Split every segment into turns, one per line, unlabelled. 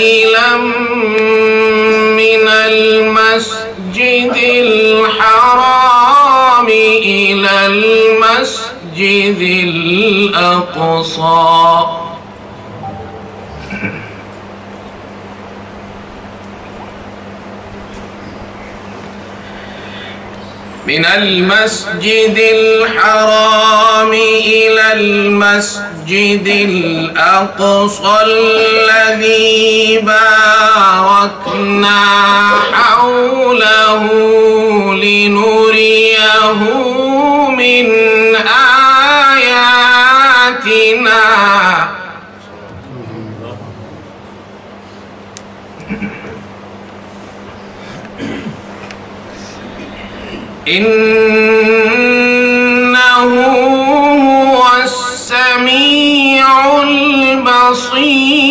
ليلا من المسجد الحرام إلى المسجد الأقصى. من المسجد الحرام إلى المسجد الأقصى الذي باركنا حوله لنريه من آياتنا. إنه هو السميع البصير.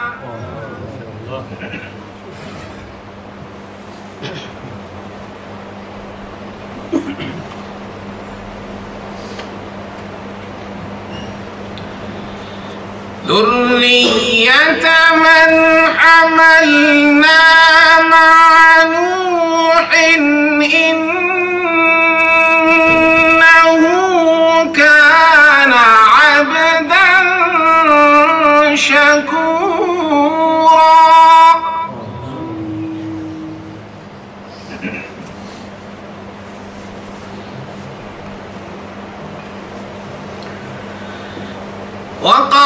ذرية من حملنا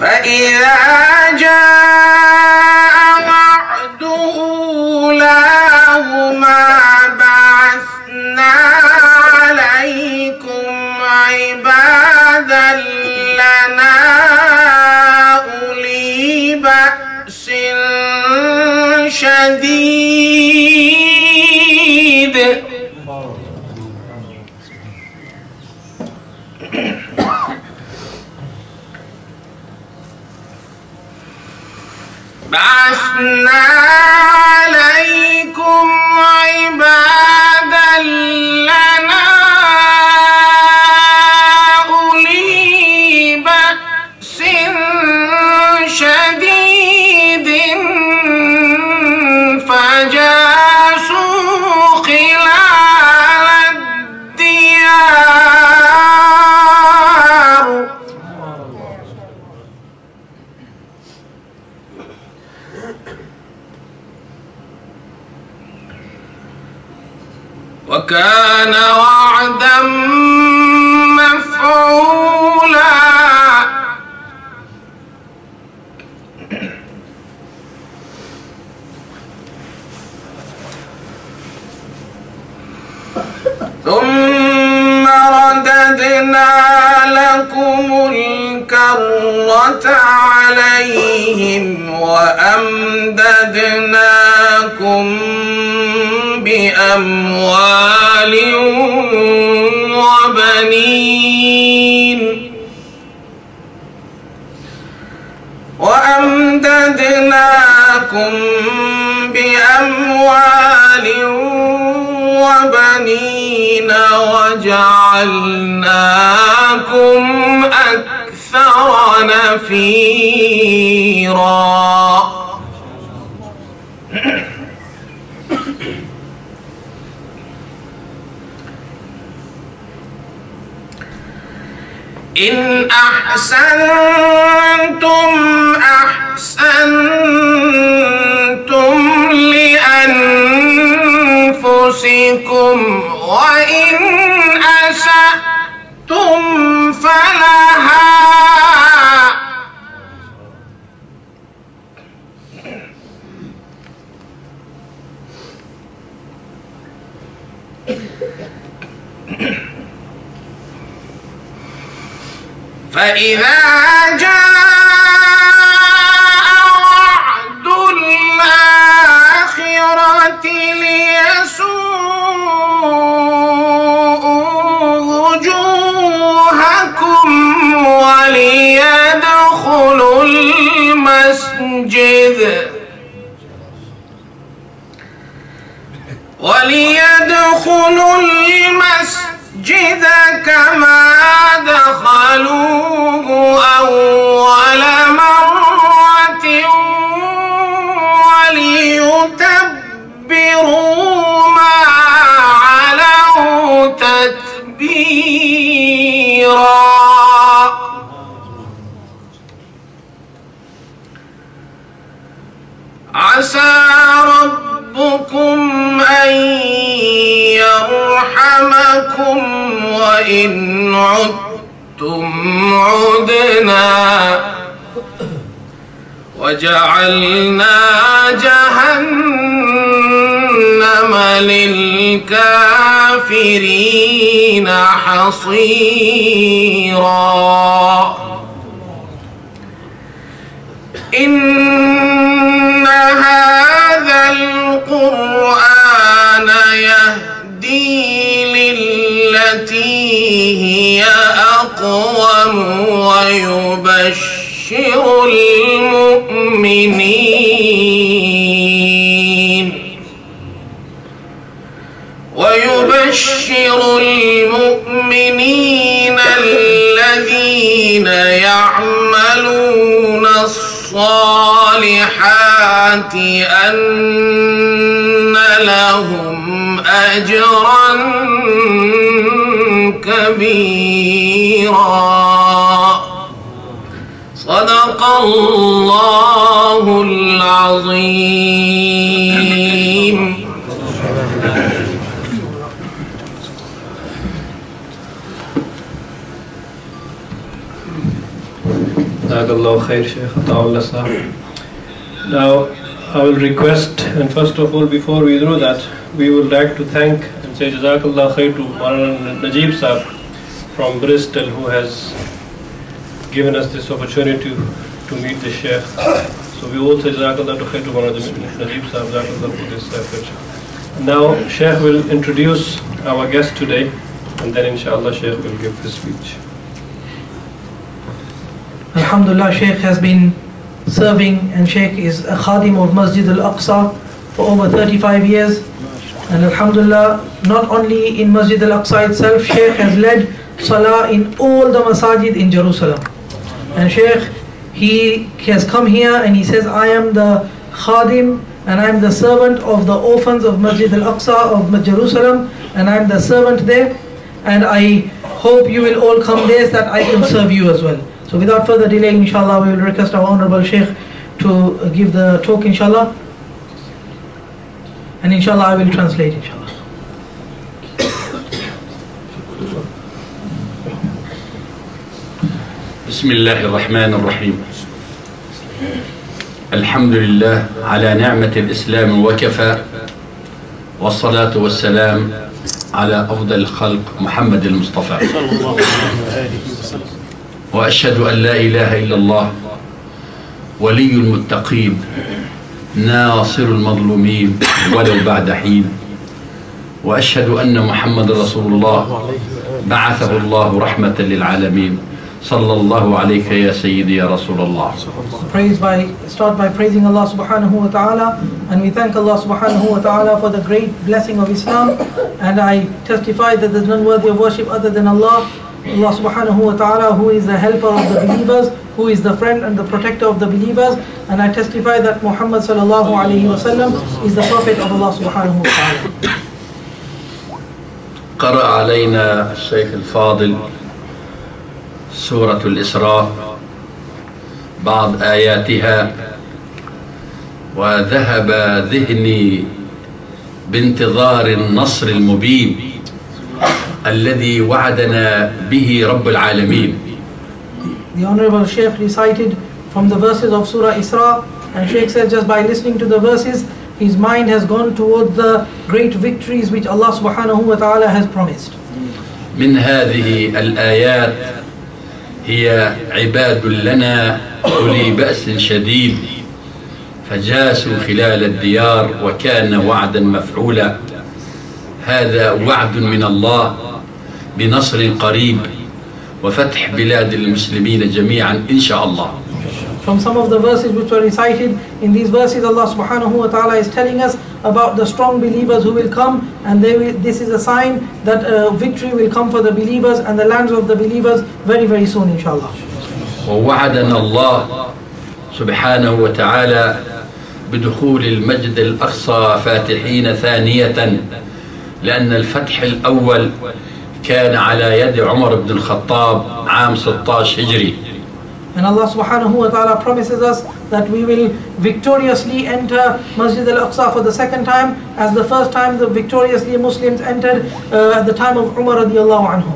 فإذا جاء وعد أولاهما بعثنا عليكم عبادا لنا أولي بأس شديد. بعثنا عليكم عليهم وأمددناكم بأموال وبنين. وأمددناكم بأموال وبنين وجعلناكم أكثر نفيرا إن أحسنتم أحسنتم لأنفسكم وإن أسأتم فلها فإذا جاء وعد الآخرة ليسوءوا وجوهكم وليدخلوا المسجد وليدخلوا المسجد كما دخلوه أول مرة وليتبروا ما علوا تتبيرا. عسى ربكم أن يرحمكم وإن عدتم عدنا. وجعلنا جهنم للكافرين حصيرا. إن أن لهم أجرا كبيرا صدق الله العظيم
جزاك الله خير شيخ طاولة صاحب. Now, I will request, and first of all, before we do that, we would like to thank and say Jazakallah khair to Maulana Najib Sahib from Bristol who has given us this opportunity to, meet the Sheikh. So we all say Jazakallah to khair to Maulana Najib Sahib, Jazakallah for this effort. Now, Sheikh will introduce our guest today, and then inshallah Sheikh will give his speech.
Alhamdulillah, Sheikh has been serving and Sheikh is a Khadim of Masjid Al-Aqsa for over 35 years. And Alhamdulillah, not only in Masjid Al-Aqsa itself, Sheikh has led Salah in all the masajid in Jerusalem. And Sheikh, he has come here and he says, I am the Khadim and I am the servant of the orphans of Masjid Al-Aqsa of Jerusalem and I am the servant there. And I hope you will all come there so that I can serve you as well. So without further delay, inshallah, we will request our Honorable Sheikh to give the talk, inshallah. And inshallah, I will translate, inshallah.
بسم الله الرحمن الرحيم الحمد لله على نعمة الإسلام وكفى والصلاة والسلام على أفضل الخلق محمد المصطفى وأشهد أن لا إله إلا الله ولي المتقين ناصر المظلومين ولو بعد حين وأشهد أن محمد رسول الله بعثه الله رحمة للعالمين صلى الله عليك يا سيدي يا رسول الله
Praise by start by praising Allah subhanahu wa ta'ala and we thank Allah subhanahu wa ta'ala for the great blessing of Islam and I testify that there's none worthy of worship other than Allah Allah subhanahu wa ta'ala who is the helper of the believers who is the friend and the protector of the believers and I testify that Muhammad sallallahu alayhi wa sallam is the prophet of Allah subhanahu wa ta'ala
قرأ علينا الشيخ الفاضل سورة الإسراء بعض آياتها وذهب ذهني بانتظار النصر المبين الذي وعدنا به رب العالمين
The Honorable Sheikh recited from the verses of Surah Isra and Sheikh said just by listening to the verses his mind has gone towards the great victories which Allah subhanahu wa ta'ala has promised.
من هذه الآيات هي عباد لنا أولي بأس شديد فجاسوا خلال الديار وكان وعدا مفعولا هذا وعد من الله بنصر قريب وفتح بلاد المسلمين جميعا إن شاء الله
From some of the verses which were recited, in these verses Allah subhanahu wa ta'ala is telling us about the strong believers who will come and they will, this is a sign that uh, victory will come for the believers and the lands of the believers very very soon inshallah.
ووعدنا الله سبحانه وتعالى بدخول المجد الأقصى فاتحين ثانية لأن الفتح الأول كان على يد عمر بن الخطاب عام 16 هجري
And Allah subhanahu wa ta'ala promises us that we will victoriously enter Masjid al-Aqsa for the second time as the first time the victoriously Muslims entered uh, at the time of Umar radiallahu anhu.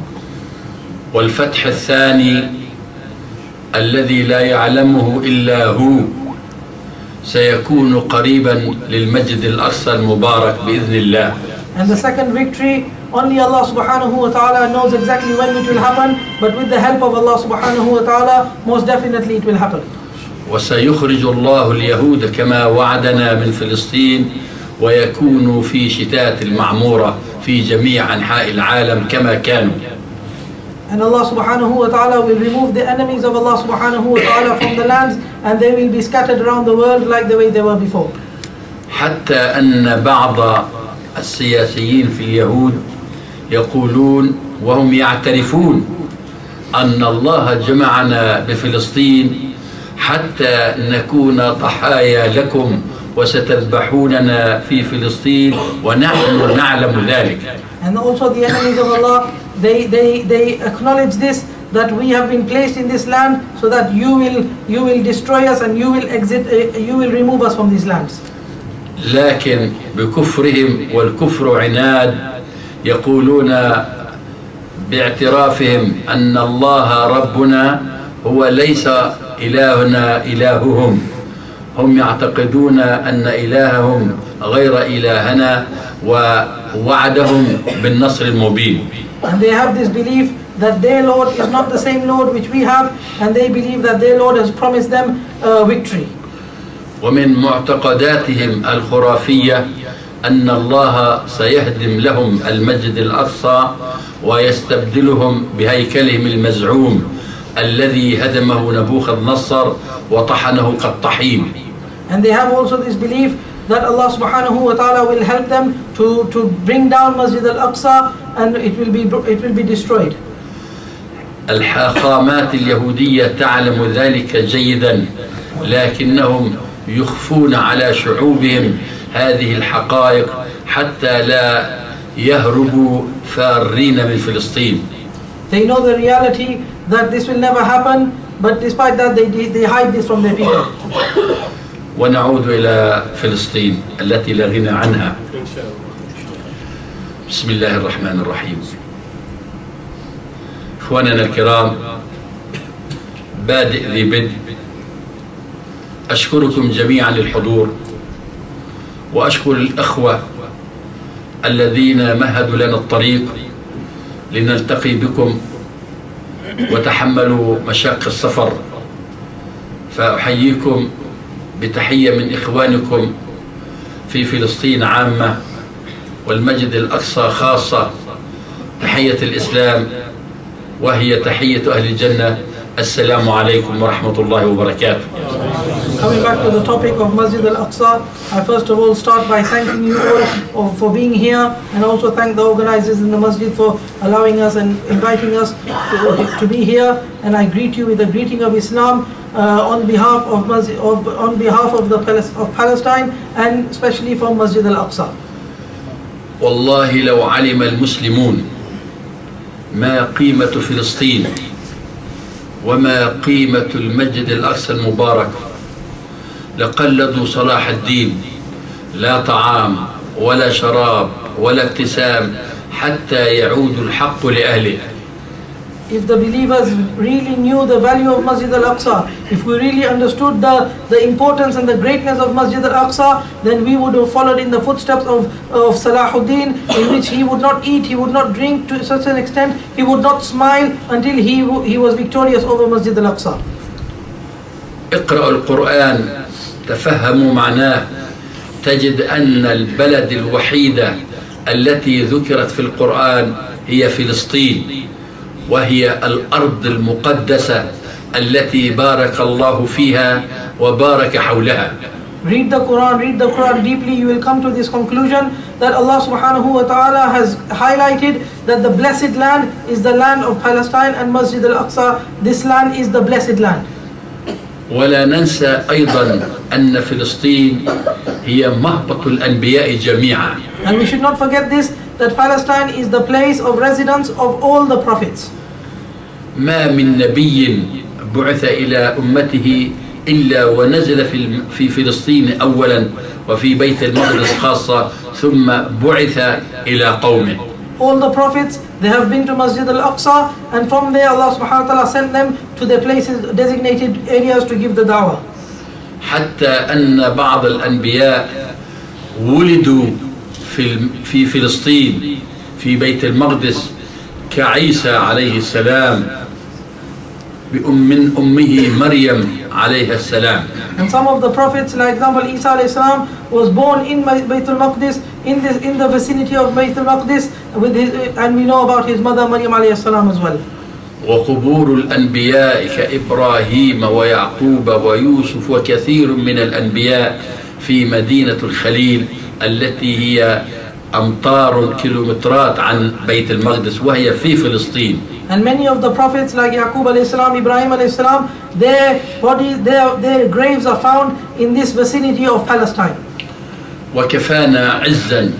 والفتح الثاني الذي لا يعلمه إلا هو سيكون قريبا للمجد الأقصى المبارك بإذن الله
And the second victory, only Allah subhanahu wa ta'ala knows exactly when it will happen, but with the help of Allah subhanahu wa ta'ala, most definitely it will happen.
وسيخرج الله اليهود كما وعدنا من فلسطين ويكونوا في شتات المعمورة في جميع أنحاء العالم كما كانوا
And Allah subhanahu wa ta'ala will remove the enemies of Allah subhanahu wa ta'ala from the lands and they will be scattered around the world like the way they were before.
حتى أن بعض السياسيين في اليهود يقولون وهم يعترفون أن الله جمعنا بفلسطين حتى نكون ضحايا لكم وستذبحوننا في فلسطين ونحن نعلم ذلك
And also the enemies of Allah, they, they, they acknowledge this, that we have been placed in this land so that you will, you will destroy us and you will exit, uh, you will remove us from these lands.
لكن بكفرهم والكفر عناد يقولون باعترافهم أن الله ربنا هو ليس إلهنا إلههم هم يعتقدون أن إلههم غير إلهنا ووعدهم بالنصر المبين
And they have this belief that their Lord is not the same Lord which we have and they believe that their Lord has promised them uh, victory.
ومن معتقداتهم الخرافية أن الله سيهدم لهم المسجد الأقصى ويستبدلهم بهيكلهم المزعوم الذي هدمه نبوخذ نصر وطحنه كالطحين
And they have also this belief that Allah subhanahu wa ta'ala will help them to, to bring down Masjid al-Aqsa and it will be it will be destroyed.
الحاخامات اليهودية تعلم ذلك جيدا لكنهم يخفون على شعوبهم هذه الحقائق حتى لا يهربوا فارين من فلسطين.
They know the reality that this will never happen, but despite that they they hide this from their people.
ونعود إلى فلسطين التي لا غنى عنها. بسم الله الرحمن الرحيم. إخواننا الكرام بادئ ذي بدء. أشكركم جميعا للحضور. وأشكر الأخوة الذين مهدوا لنا الطريق لنلتقي بكم وتحملوا مشاق السفر. فأحييكم بتحية من إخوانكم في فلسطين عامة والمجد الأقصى خاصة. تحية الإسلام وهي تحية أهل الجنة. السلام عليكم ورحمة الله وبركاته.
Coming back to the topic of Masjid al-Aqsa, I first of all start by thanking you all for being here and also thank the organizers in the masjid for allowing us and inviting us to, to be here. And I greet you with the greeting of Islam uh, on behalf of, masjid, of on behalf of the of Palestine and especially from Masjid al-Aqsa.
والله لو علم المسلمون ما قيمة فلسطين وما قيمة المسجد الأقصى المبارك لقلدوا صلاح الدين لا طعام ولا شراب ولا ابتسام حتى يعود الحق لأهله
if the believers really knew the value of Masjid al-Aqsa, if we really understood the, the importance and the greatness of Masjid al-Aqsa, then we would have followed in the footsteps of, of Salahuddin, in which he would not eat, he would not drink to such an extent, he would not smile until he, he was victorious over Masjid al-Aqsa.
اقرأوا القرآن تفهموا معناه تجد أن البلد الوحيدة التي ذكرت في القرآن هي فلسطين وهي الأرض المقدسة التي بارك الله فيها وبارك حولها
Read the Quran, read the Quran deeply, you will come to this conclusion that Allah subhanahu wa ta'ala has highlighted that the blessed land is the land of Palestine and Masjid al-Aqsa. This land is the blessed land.
ولا ننسى أيضا أن فلسطين هي مهبط الأنبياء جميعا
And we should not forget this, that Palestine is the place of residence of all the prophets.
ما من نبي بعث إلى أمته إلا ونزل في في فلسطين أولا وفي بيت المقدس خاصة ثم بعث إلى قومه.
All the prophets they have been to Masjid al-Aqsa and from there Allah subhanahu wa ta'ala sent them to their places designated areas to give the dawah.
حتى أن بعض الأنبياء ولدوا في في فلسطين في بيت المقدس كعيسى عليه السلام بأم من أمه مريم عليها السلام.
And some of the prophets, like example, Isa alayhi salam was born in بيت المقدس in this in the vicinity of بيت المقدس with his, and we know about his mother مريم عليه السلام as well.
وقبور الأنبياء كإبراهيم ويعقوب ويوسف وكثير من الأنبياء في مدينة الخليل التي هي أمطار كيلومترات عن بيت المقدس وهي في فلسطين.
And many of the prophets like Yaqub alayhi salam, Ibrahim alayhi salam, their bodies, their, their graves are found in this vicinity of Palestine.
وكفانا عزا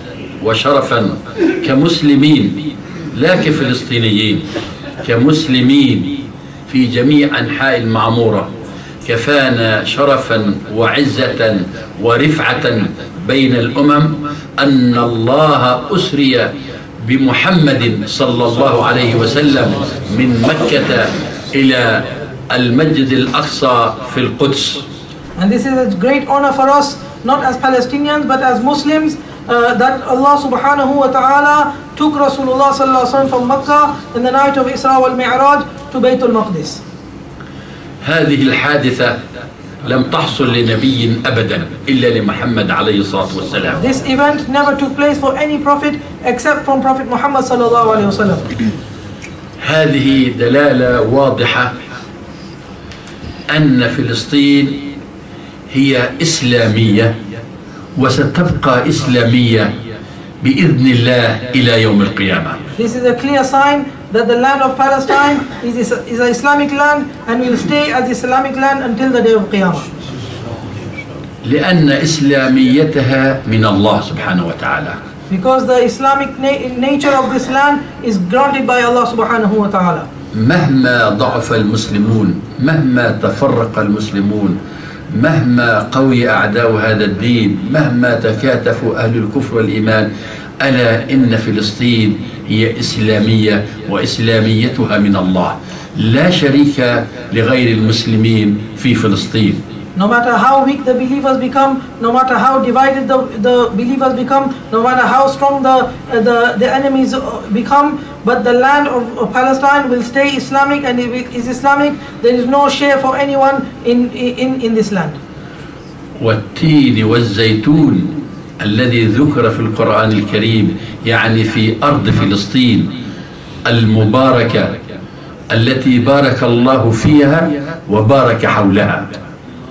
وشرفا كمسلمين لا كفلسطينيين كمسلمين في جميع أنحاء المعمورة كفانا شرفا وعزة ورفعة بين الأمم أن الله أسري بمحمد صلى الله عليه وسلم من مكة إلى المسجد الأقصى في القدس
And this is a great honor for us, not as Palestinians, but as Muslims, uh, that Allah subhanahu wa ta'ala took Rasulullah sallallahu alaihi wasallam from Makkah in the night of Isra wal Mi'raj to Bayt al-Maqdis.
هذه الحادثة لم تحصل لنبي أبدا إلا لمحمد عليه الصلاة والسلام
This event never took place for any prophet except from Prophet Muhammad sallallahu alaihi wasallam.
هذه دلالة واضحة أن فلسطين هي إسلامية وستبقى إسلامية بإذن الله إلى يوم القيامة.
This is a clear sign that the land of Palestine is, is an Islamic land and will stay as Islamic land until the day of Qiyamah.
لأن إسلاميتها من الله سبحانه وتعالى.
Because the Islamic na nature of this land is granted by Allah subhanahu wa ta'ala.
مهما ضعف المسلمون مهما تفرق المسلمون مهما قوي أعداء هذا الدين مهما تكاتفوا أهل الكفر والإيمان ألا إن فلسطين هي إسلامية وإسلاميتها من الله لا شريك لغير المسلمين في فلسطين
No matter how weak the believers become, no matter how divided the, the believers become, no matter how strong the, the, the enemies become, but the land of, Palestine will stay Islamic and it is Islamic. There is no share for anyone in, in, in this land.
والتين والزيتون الذي ذكر في القرآن الكريم يعني في أرض فلسطين المباركة التي بارك الله فيها وبارك حولها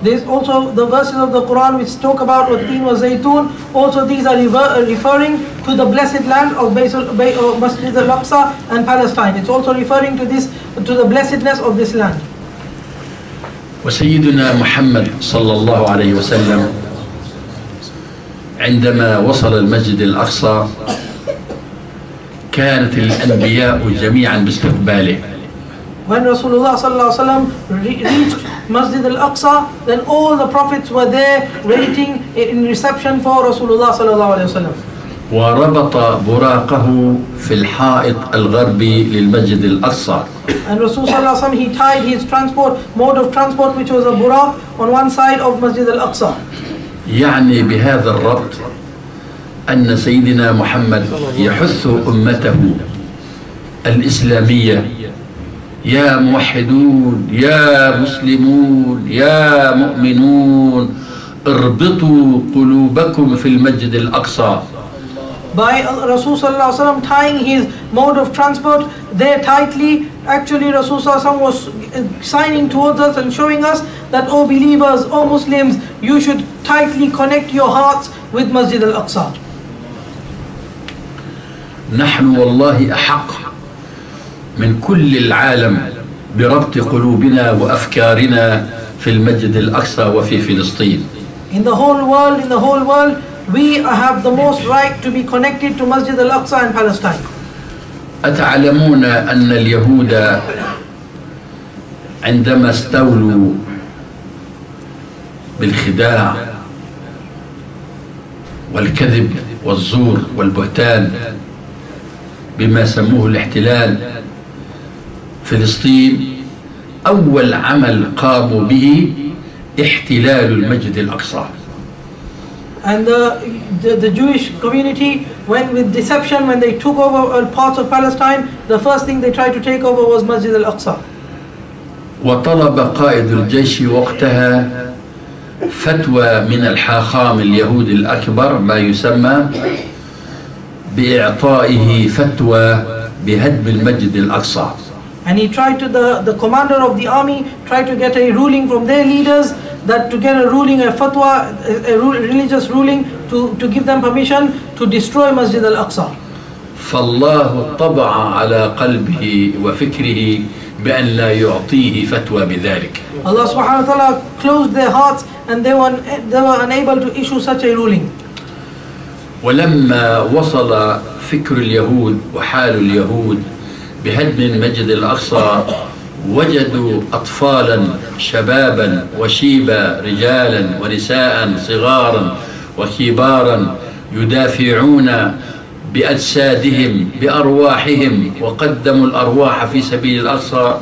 There's also the verses of the Quran which talk about Wattin wa Zaytun. Also these are referring to the blessed land of uh, Masjid al-Aqsa and Palestine. It's also referring to this, to the blessedness of this land.
وسيدنا محمد صلى الله عليه وسلم عندما وصل المسجد الأقصى كانت الأنبياء جميعا باستقباله
When Rasulullah sallallahu alaihi wasallam re- reached Masjid al-Aqsa, then all the prophets were there waiting in reception for Rasulullah sallallahu alaihi wasallam.
وربط براقه في الحائط الغربي للمسجد الأقصى
And Rasul sallallahu alaihi wasallam he tied his transport mode of transport which was a buraq on one side of Masjid al-Aqsa.
يعني بهذا الربط أن سيدنا محمد يحث أمته الإسلامية. يا موحدون يا مسلمون يا مؤمنون اربطوا قلوبكم في المسجد الأقصى.
By Rasul sallallahu alaihi wasallam tying his mode of transport there tightly, actually Rasul sallallahu alaihi wasallam was signing towards us and showing us that, O believers, O Muslims, you should tightly connect your hearts with Masjid al-Aqsa.
نحن والله أحق من كل العالم بربط قلوبنا وأفكارنا في المسجد الأقصى وفي فلسطين
In the whole world, in the whole world, we have the most right to be connected to Masjid al-Aqsa and Palestine.
أتعلمون أن اليهود عندما استولوا بالخداع والكذب والزور والبهتان بما سموه الاحتلال فلسطين أول عمل قاموا به احتلال المسجد الأقصى.
And the, the, the Jewish community, when with deception, when they took over uh, parts of Palestine, the first thing they tried to take over was Masjid al-Aqsa.
وطلب قائد الجيش وقتها فتوى من الحاخام اليهودي الأكبر ما يسمى بإعطائه فتوى بهدم المسجد الأقصى
And he tried to, the, the commander of the army tried to get a ruling from their leaders that to get a ruling, a fatwa, a, religious ruling to, to give them permission to destroy Masjid al-Aqsa.
فالله طبع على قلبه وفكره بأن لا يعطيه فتوى بذلك
Allah subhanahu wa ta'ala closed their hearts and they were, they were unable to issue such a ruling.
ولما وصل فكر اليهود وحال اليهود بهدم المسجد الأقصى وجدوا أطفالا شبابا وشيبا رجالا ونساء صغارا وكبارا يدافعون بأجسادهم بأرواحهم وقدموا الأرواح في سبيل الأقصى.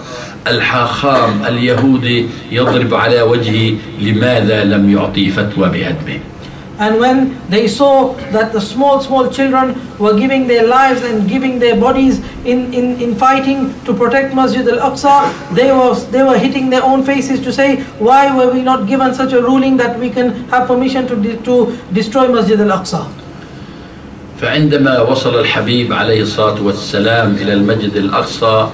الحاخام اليهودي يضرب على وجهه لماذا لم يعطي فتوى بهدمه؟
And when they saw that the small, small children were giving their lives and giving their bodies in, in, in fighting to protect Masjid al-Aqsa, they were, they were hitting their own faces to say, why were we not given such a ruling that we can have permission to, de- to destroy Masjid al-Aqsa?
فعندما وصل الحبيب عليه الصلاة والسلام إلى المسجد الأقصى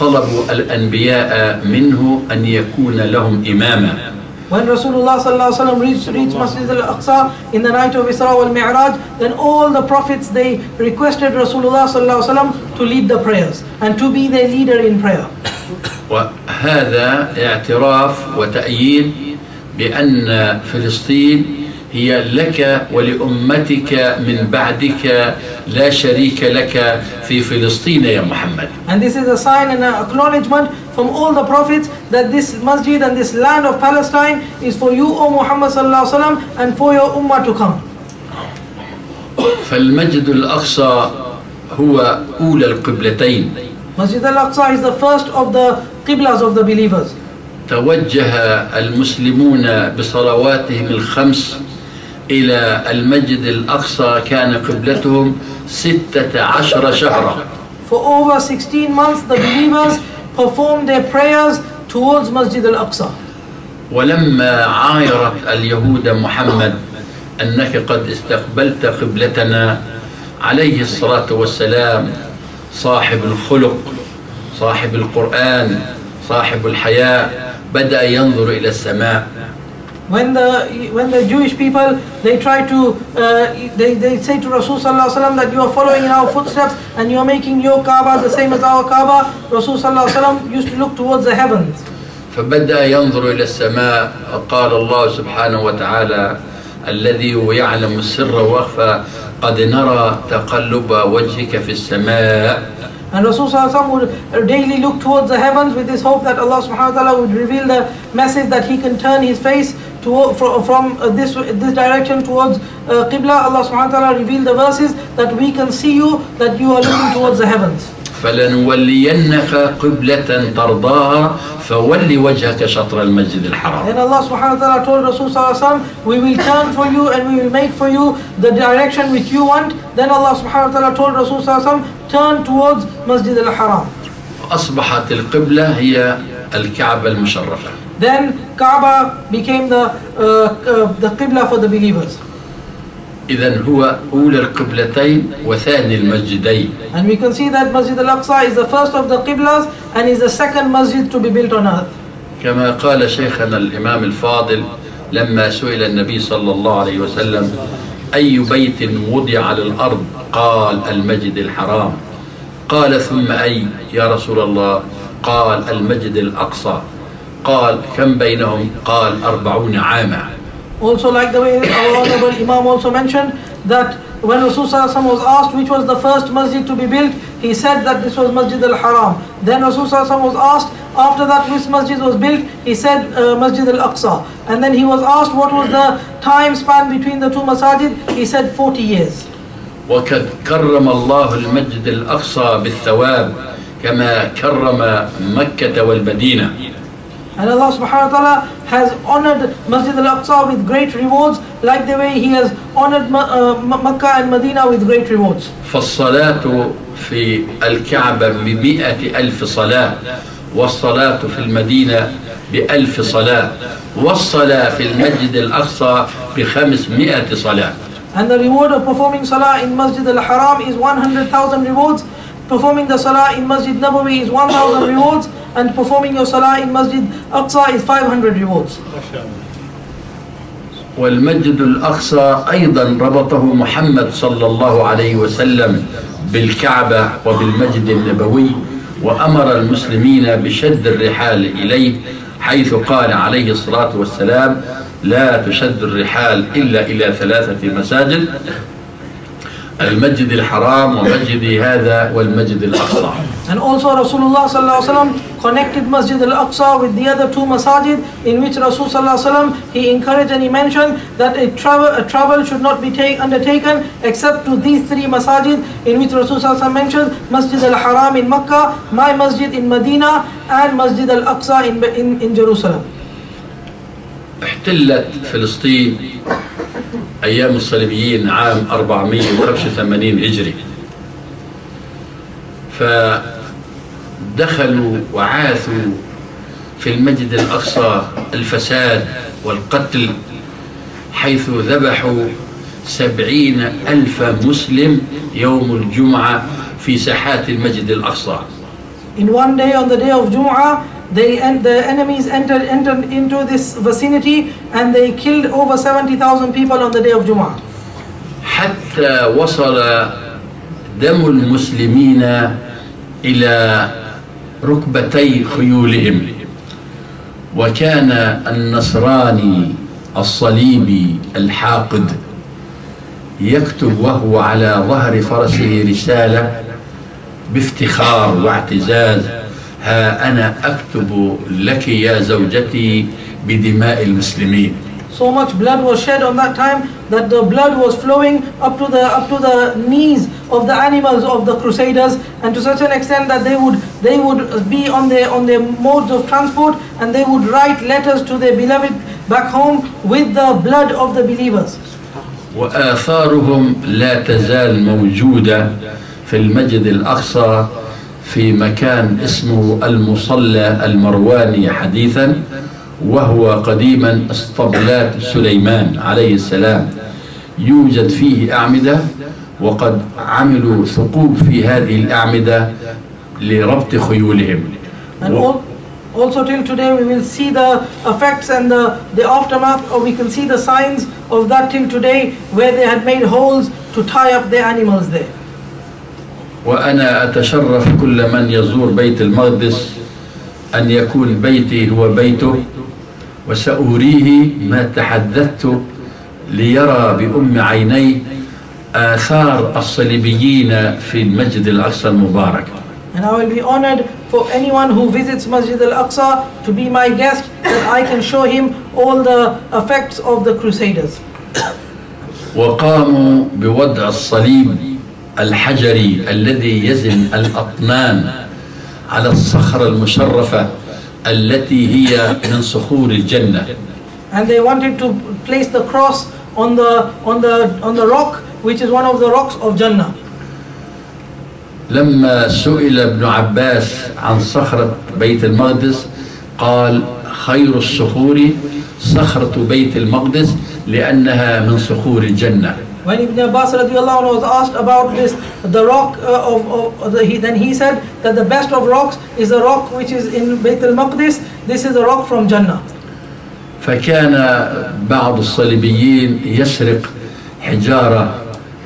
طلبوا الأنبياء منه أن يكون لهم إماما
When Rasulullah sallallahu alaihi wasallam reached, reached Masjid al-Aqsa in the night of Isra wal Mi'raj, then all the prophets they requested Rasulullah sallallahu alaihi wasallam to lead the prayers and to be their leader in prayer.
وهذا اعتراف وتأييد بأن فلسطين هي لك ولأمتك من بعدك لا شريك لك في فلسطين يا محمد
And this is a sign and an acknowledgement from all the prophets that this masjid and this land of Palestine is for you, O Muhammad sallallahu alaihi wasallam, and for your ummah to come.
فالمسجد الأقصى هو أولى القبلتين
Masjid al-Aqsa is the first of the qiblas of the believers.
توجه المسلمون بصلواتهم الخمس إلى المسجد الأقصى كان قبلتهم ستة عشر شهرا
For over 16 months, the believers performed their prayers towards Masjid al-Aqsa.
ولما عايرت اليهود محمد أنك قد استقبلت قبلتنا عليه الصلاة والسلام صاحب الخلق صاحب القرآن صاحب الحياة بدأ ينظر إلى السماء
When the when the Jewish people they try to uh, they, they say to Rasul sallallahu alaihi wasallam that you are following in our footsteps and you are making your Kaaba the same as our Kaaba. Rasul sallallahu alaihi wasallam used to look towards the heavens.
فبدأ ينظر إلى السماء وقال الله سبحانه وتعالى الذي هو يعلم السر واخفى قد نرى تقلب وجهك في السماء
And Rasul would daily look towards the heavens with this hope that Allah subhanahu wa ta'ala would reveal the message that he can turn his face to, from, from uh, this, this direction towards uh, Qibla. Allah subhanahu wa ta'ala reveal the verses that we can see you, that you are looking towards the heavens.
فلنولينك قبلة ترضاها فول وجهك شطر المسجد الحرام.
Then Allah subhanahu wa ta'ala told Rasul sallallahu we will turn for you and we will make for you the direction which you want. Then Allah subhanahu wa ta'ala told Rasul sallallahu turn towards Masjid al-Haram.
أصبحت القبلة هي الكعبة المشرفة.
Then Kaaba became the uh, uh, the Qibla for the believers.
إذا هو أولى القبلتين وثاني المسجدين.
And we can see that Masjid al-Aqsa is the first of the Qiblas and is the second masjid to be built on earth.
كما قال شيخنا الإمام الفاضل لما سئل النبي صلى الله عليه وسلم أي بيت وضع على الأرض قال المسجد الحرام قال ثم أي يا رسول الله قال المسجد الأقصى قال كم بينهم قال أربعون عاما
Also like the way our honorable Imam also mentioned that when Rasulullah was asked which was the first masjid to be built, he said that this was Masjid al-Haram. Then Rasulullah was asked after that which masjid was built, he said uh, Masjid al-Aqsa. And then he was asked what was the time span between the two masajid, he said 40 years.
وقد كرم الله المسجد الأقصى بالثواب كما كرم مكة والمدينة
And Allah subhanahu wa ta'ala has honored Masjid al-Aqsa with great rewards like the way He has honored uh, Makkah and Medina with great rewards.
فالصلاة في الكعبة بمئة ألف صلاة والصلاة في المدينة بألف صلاة والصلاة في المسجد الأقصى بخمسمائة صلاة
And the reward of performing salah in Masjid al-Haram is 100,000 rewards. Performing the salah in Masjid Nabawi is 1,000 rewards. And performing your salah in Masjid Aqsa is 500 rewards.
والمسجد الأقصى أيضا ربطه محمد صلى الله عليه وسلم بالكعبة وبالمسجد النبوي وأمر المسلمين بشد الرحال إليه حيث قال عليه الصلاة والسلام لا تشد الرحال إلا إلى ثلاثة مساجد المسجد الحرام ومسجد هذا والمسجد الأقصى
And also Rasulullah sallallahu connected Masjid al-Aqsa with the other two masajid in which Rasul sallallahu he encouraged and he mentioned that a travel, a travel should not be take, undertaken except to these three masajid in which Rasul sallallahu mentioned Masjid al-Haram in Makkah, my masjid in Medina and Masjid al-Aqsa in, in, in Jerusalem.
احتلت فلسطين أيام الصليبيين عام 485 هجري فدخلوا وعاثوا في المسجد الأقصى الفساد والقتل حيث ذبحوا سبعين ألف مسلم يوم الجمعة في ساحات المسجد الأقصى
In one day on the day of Jum'ah they and the enemies entered, entered into this vicinity and they killed over 70,000 people on the day of Jummah.
حتى وصل دم المسلمين إلى ركبتي خيولهم. وكان النصراني الصليبي الحاقد يكتب وهو على ظهر فرسه رسالة بافتخار واعتزاز ها أنا أكتب لك يا زوجتي بدماء المسلمين.
So much blood was shed on that time that the blood was flowing up to the up to the knees of the animals of the crusaders and to such an extent that they would they would be on their on their modes of transport and they would write letters to their beloved back home with the blood of the believers.
وآثارهم لا تزال موجودة في المسجد الأقصى في مكان اسمه المصلى المرواني حديثا وهو قديما اسطبلات سليمان عليه السلام يوجد فيه أعمدة وقد عملوا ثقوب في هذه الأعمدة لربط خيولهم
also till today we will see the effects and the, the aftermath or we can see the signs of that till today where they had made holes to tie up their animals there.
وأنا أتشرف كل من يزور بيت المقدس أن يكون بيتي هو بيته وسأريه ما تحدثت ليرى بأم عينيه آثار الصليبيين في المسجد الأقصى المبارك
And I will be honored for anyone who visits Masjid al-Aqsa to be my guest that I can show him all the effects of the Crusaders.
وقاموا بوضع الصليب الحجري الذي يزن الأطنان على الصخرة المشرفة التي هي من صخور الجنة
And they wanted to place the cross on the on the on the rock which is one of the rocks of Jannah.
لما سئل ابن عباس عن صخرة بيت المقدس قال خير الصخور صخرة بيت المقدس لأنها من صخور الجنة
When Ibn Abbas radiallahu anhu was asked about this, the rock uh, of, of the, he, then he said that the best of rocks is the rock which is in Bayt al-Maqdis. This is a rock from Jannah.
فكان بعض الصليبيين يسرق حجارة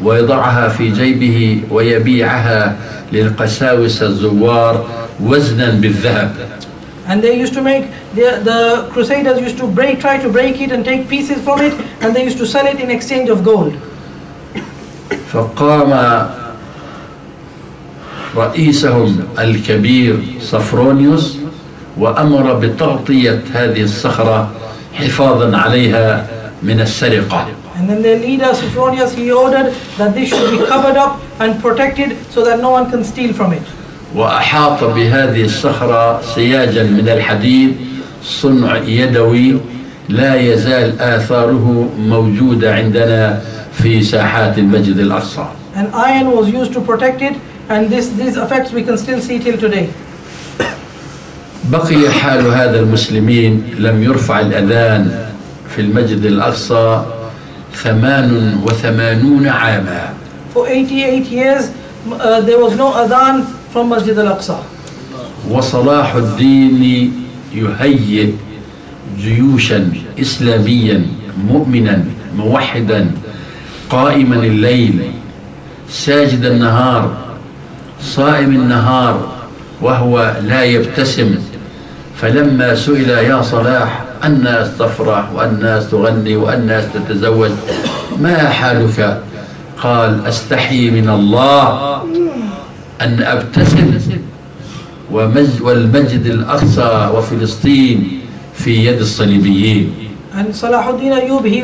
ويضعها في جيبه ويبيعها للقساوسة الزوار وزنا بالذهب
And they used to make, the, the Crusaders used to break, try to break it and take pieces from it and they used to sell it in exchange of gold.
فقام رئيسهم الكبير صفرونيوس وأمر بتغطية هذه الصخرة حفاظا عليها من السرقة
And then their leader, Sophronius, he ordered that this should be covered up and protected so that no one can steal from it.
وأحاط بهذه الصخرة سياجا من الحديد صنع يدوي لا يزال آثاره موجودة عندنا في ساحات المسجد الأقصى
And iron was used to protect it and this, these effects we can still see till today.
بقي حال هذا المسلمين لم يرفع الأذان في المسجد الأقصى ثمان وثمانون عاما
For 88 years uh, there was no adhan from Masjid al-Aqsa.
وصلاح الدين يهيئ جيوشا إسلاميا مؤمنا موحدا قائما الليل ساجد النهار صائم النهار وهو لا يبتسم فلما سئل يا صلاح الناس تفرح والناس تغني والناس تتزوج ما حالك؟ قال أستحي من الله أن أبتسم ومج والمسجد الأقصى وفلسطين في يد الصليبيين.
And Salahuddin Ayyub, he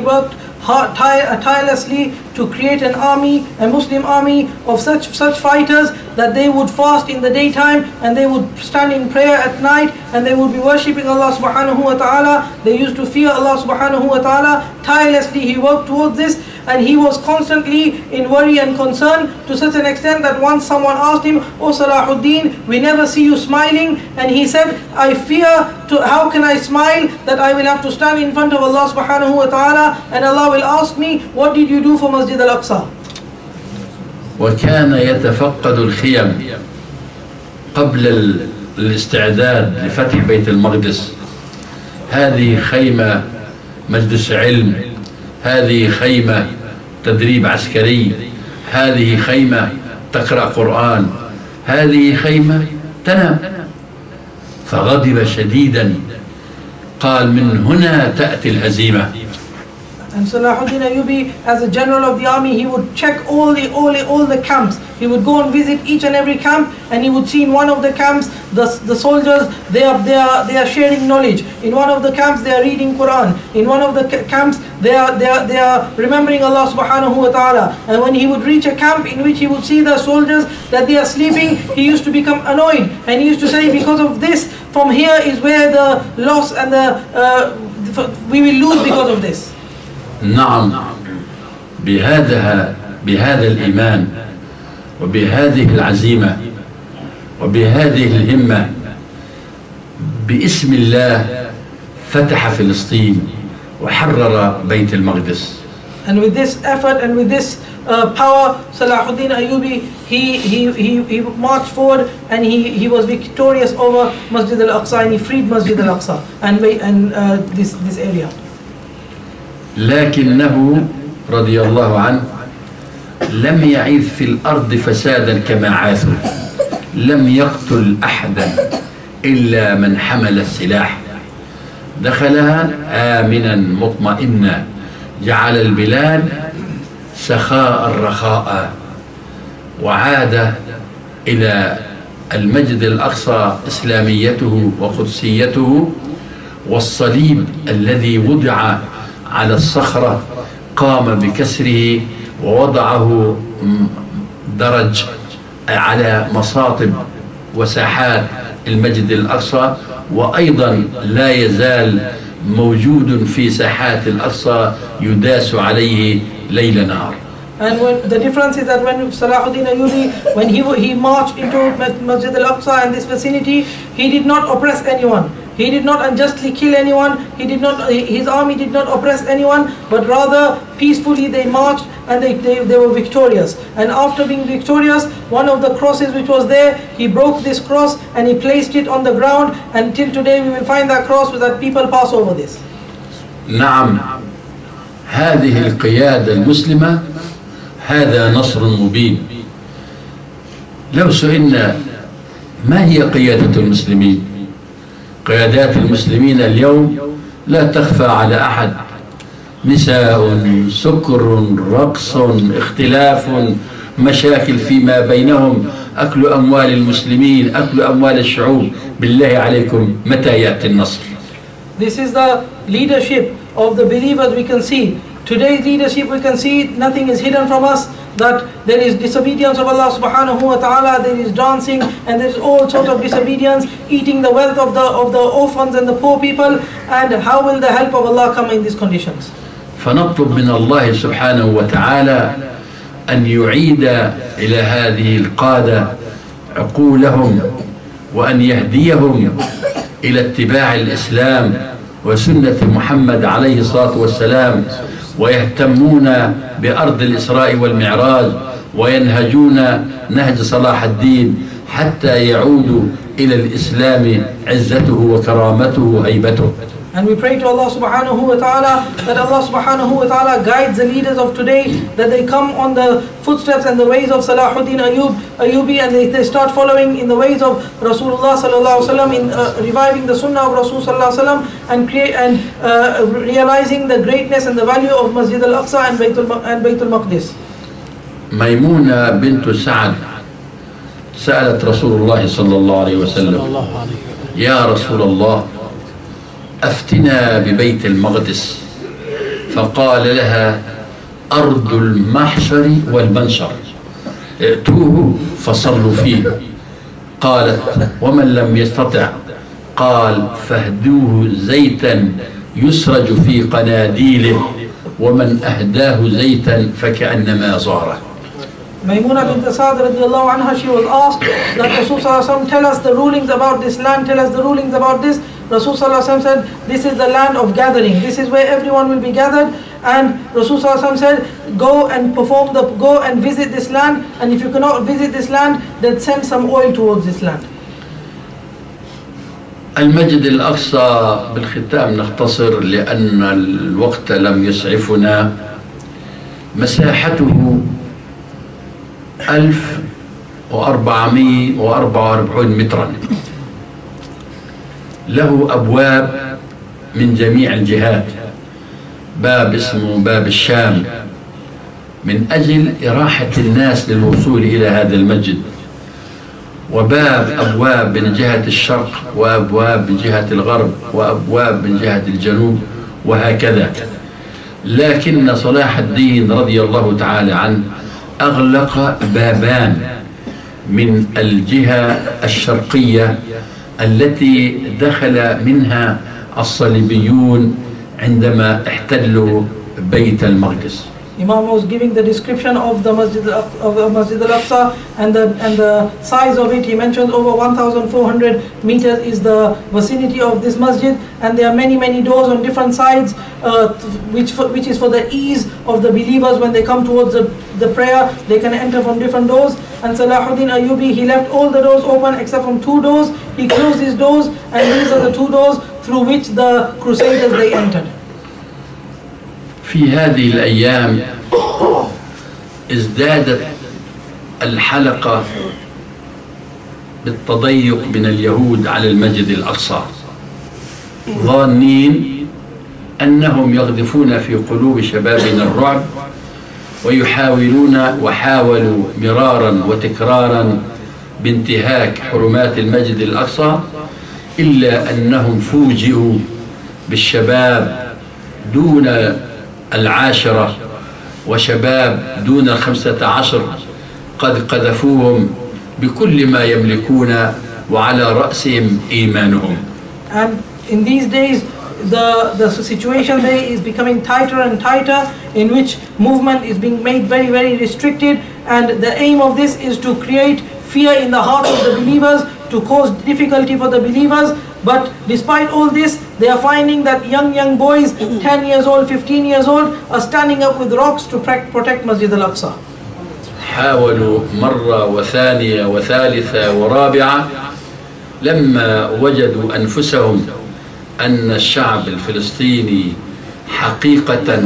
Uh, tirelessly to create an army, a Muslim army of such such fighters that they would fast in the daytime and they would stand in prayer at night and they would be worshipping Allah subhanahu wa ta'ala. They used to fear Allah subhanahu wa ta'ala. Tirelessly he worked towards this and he was constantly in worry and concern to such an extent that once someone asked him, O Salahuddin, we never see you smiling and he said, I fear to how can I smile that I will have to stand in front of Allah subhanahu wa ta'ala and Allah will ask me, what did you do for Masjid al-Aqsa?
وكان يتفقد الخيم قبل ال- الاستعداد لفتح بيت المقدس هذه خيمة مجلس علم هذه خيمة تدريب عسكري هذه خيمة تقرأ قرآن هذه خيمة تنام. فغضب شديدا قال من هنا تأتي الهزيمة.
And Salahuddin Ayyubi, as a general of the army, he would check all the, all the all the camps. He would go and visit each and every camp, and he would see in one of the camps the, the soldiers they are they are they are sharing knowledge. In one of the camps they are reading Quran. In one of the camps they are they are they are remembering Allah Subhanahu wa Taala. And when he would reach a camp in which he would see the soldiers that they are sleeping, he used to become annoyed, and he used to say, because of this, from here is where the loss and the uh, we will lose because of this.
نعم بهذا بهذا الإيمان وبهذه العزيمة وبهذه الهمة باسم الله فتح فلسطين وحرر بيت المقدس
And with this effort and with this uh, power, Salahuddin Ayyubi, he, he, he, he marched forward and he, he was victorious over Masjid al-Aqsa and he freed Masjid al-Aqsa and, and uh, this, this area.
لكنه رضي الله عنه لم يعيث في الأرض فسادا كما عاثوا لم يقتل أحدا إلا من حمل السلاح. دخلها آمنا مطمئنا جعل البلاد سخاء رخاء وعاد إلى المجد الأقصى إسلاميته وقدسيته والصليب الذي وضع على الصخرة قام بكسره ووضعه درج على مصاطب وساحات المجد الأقصى. وأيضا لا يزال موجود في ساحات الأقصى يداس عليه ليل نهار.
And when, the difference is that when Salahuddin Ayyubi, when he, he marched into Masjid al-Aqsa and this vicinity, he did not oppress anyone. He did not unjustly kill anyone. He did not. His army did not oppress anyone, but rather peacefully they marched and they, they, they were victorious. And after being victorious, one of the crosses which was there, he broke this cross and he placed it on the ground. And till today we will find that cross that people pass over this.
نعم هذه القيادة المسلمة هذا نصر مبين. لو سئلنا ما هي قيادة المسلمين؟ قيادات المسلمين اليوم لا تخفى على أحد. نساء سكر رقص اختلاف مشاكل فيما بينهم. أكل أموال المسلمين أكل أموال الشعوب. بالله عليكم متى يأتي النصر؟
This is the leadership of the believers we can see. Today's leadership we can see nothing is hidden from us that there is disobedience of Allah subhanahu wa ta'ala, there is dancing and there is all sorts of disobedience, eating the wealth of the of the orphans and the poor people and how will the help of Allah come in these conditions?
فنطلب من الله سبحانه وتعالى أن يعيد إلى هذه القادة عقولهم وأن يهديهم إلى اتباع الإسلام وسنة محمد عليه الصلاة والسلام ويهتمون بأرض الإسراء والمعراج وينهجون نهج صلاح الدين حتى يعودوا إلى الإسلام عزته وكرامته وهيبته.
And we pray to Allah subhanahu wa ta'ala that Allah subhanahu wa ta'ala guides the leaders of today, that they come on the footsteps and the ways of Salahuddin Ayub, Ayubi and they, they start following in the ways of Rasulullah sallallahu alaihi wasallam in uh, reviving the sunnah of Rasul sallallahu alaihi wasallam and create and uh, realizing the greatness and the value of Masjid al-Aqsa and Baytul, and Baytul Maqdis.
ميمونة بنت سعد سألت رسول الله صلى الله عليه وسلم يا رسول الله أفتنا ببيت المقدس. فقال لها أرض المحشر والمنشر ائتوه فصلوا فيه. قالت ومن لم يستطع؟ قال فاهدوه زيتا يسرج في قناديله ومن أهداه زيتا فكأنما زاره.
Maimuna bint Asad radiallahu anha, she was asked that Rasul tell us the rulings about this land, tell us the rulings about this. Rasul said, this is the land of gathering. This is where everyone will be gathered. And Rasul said, go and perform the, go and visit this land. And if you cannot visit this land, then send some oil towards this land.
المجد الأقصى بالختام نختصر لأن الوقت لم يسعفنا مساحته ألف وأربعمائة وأربعة وأربعون مترا له أبواب من جميع الجهات. باب اسمه باب الشام. من أجل إراحة الناس للوصول إلى هذا المسجد. وباب أبواب من جهة الشرق وأبواب من جهة الغرب وأبواب من جهة الجنوب وهكذا. لكن صلاح الدين رضي الله تعالى عنه أغلق بابان من الجهة الشرقية التي دخل منها الصليبيون عندما احتلوا بيت المقدس.
Imam was giving the description of the Masjid of the Masjid al-Aqsa and the and the size of it. He mentions over 1,400 meters is the vicinity of this masjid, and there are many many doors on different sides, uh, which for, which is for the ease of the believers when they come towards the, the prayer. They can enter from different doors. And Salahuddin Ayyubi he left all the doors open except from two doors. He closed his doors, and these are the two doors through which the Crusaders they entered.
في هذه الأيام ازدادت الحلقة بالتضيق من اليهود على المسجد الأقصى. ظانين أنهم يغذفون في قلوب شبابنا الرعب ويحاولون وحاولوا مرارا وتكرارا بانتهاك حرمات المسجد الأقصى إلا أنهم فوجئوا بالشباب دون العاشرة وشباب دون الخمسة عشر قد قذفوهم بكل ما يملكون وعلى رأسهم إيمانهم
And in these days, the, the situation there is becoming tighter and tighter, in which movement is being made very, very restricted. And the aim of this is to create fear in the hearts of the believers, to cause difficulty for the believers. But despite all this, they are finding that young, young boys, 10 years old, 15 years old, are standing up with rocks to protect Masjid al Aqsa.
حاولوا مرة وثانية وثالثة ورابعة لما وجدوا أنفسهم أن الشعب الفلسطيني حقيقة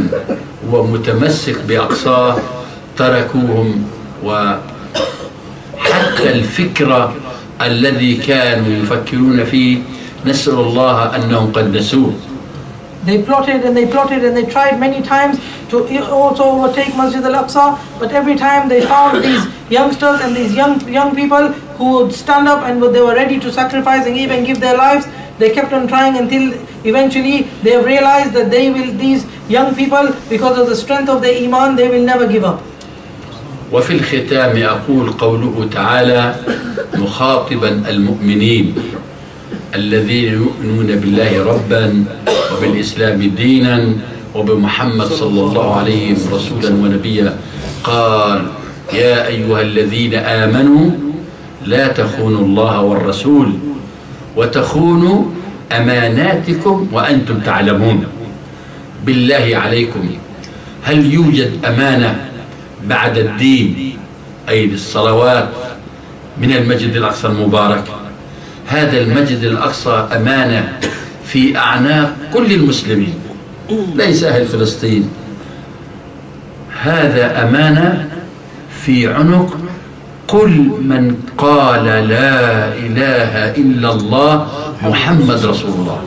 ومتمسك بأقصاه تركوهم وحتى الفكرة الذي كانوا يفكرون فيه نسأل الله أنهم قد نسوه
They plotted and they plotted and they tried many times to also overtake Masjid al-Aqsa, but every time they found these youngsters and these young young people who would stand up and they were ready to sacrifice and even give their lives. They kept on trying until eventually they have realized that they will, these young people, because of the strength of their iman, they will never give up.
وفي الختام أقول قوله تعالى مخاطبا المؤمنين الذين يؤمنون بالله ربا وبالإسلام دينا وبمحمد صلى الله عليه رسولا ونبيا. قال يا أيها الذين آمنوا لا تخونوا الله والرسول وتخونوا أماناتكم وأنتم تعلمون. بالله عليكم هل يوجد أمانة بعد الدين؟ أي الصلوات من المسجد الأقصى المبارك. هذا المسجد الأقصى أمانة في أعناق كل المسلمين ليس أهل فلسطين. هذا أمانة في عنق كل من قال لا إله إلا الله محمد رسول الله.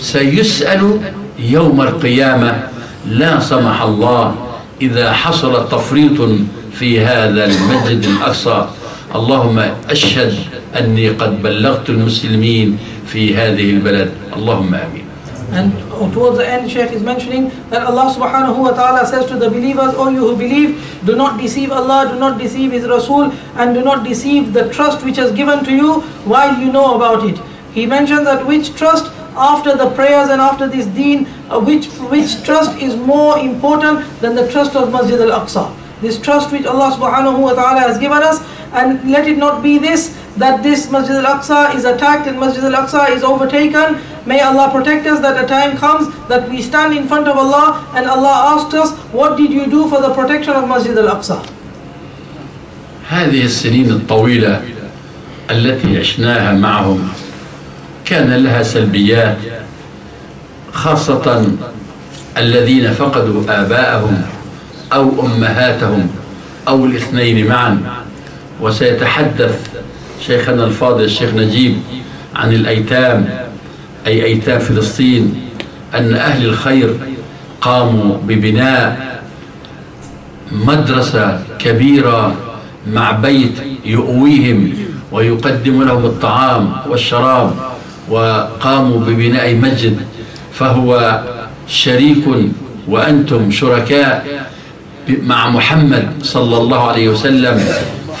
سيسأل يوم القيامة لا سمح الله إذا حصل تفريط في هذا المسجد الأقصى. اللهم أشهد أني قد بلغت المسلمين في هذه البلد اللهم آمين
And towards the end, Shaykh is mentioning that Allah subhanahu wa ta'ala says to the believers, O you who believe, do not deceive Allah, do not deceive His Rasul, and do not deceive the trust which is given to you while you know about it. He mentions that which trust after the prayers and after this deen, uh, which, which trust is more important than the trust of Masjid al-Aqsa. This trust which Allah subhanahu wa ta'ala has given us, and let it not be this, that this Masjid al-Aqsa is attacked and Masjid al-Aqsa is overtaken. May Allah protect us that a time comes that we stand in front of Allah and Allah asks us, what did you do for the protection of Masjid al-Aqsa?
هذه السنين الطويلة التي عشناها معهم كان لها سلبيات خاصة الذين فقدوا آباءهم أو أمهاتهم أو الاثنين معا وسيتحدث شيخنا الفاضل الشيخ نجيب عن الأيتام أي أيتام فلسطين أن أهل الخير قاموا ببناء مدرسة كبيرة مع بيت يؤويهم ويقدم لهم الطعام والشراب وقاموا ببناء مسجد فهو شريك وأنتم شركاء مع محمد صلى الله عليه وسلم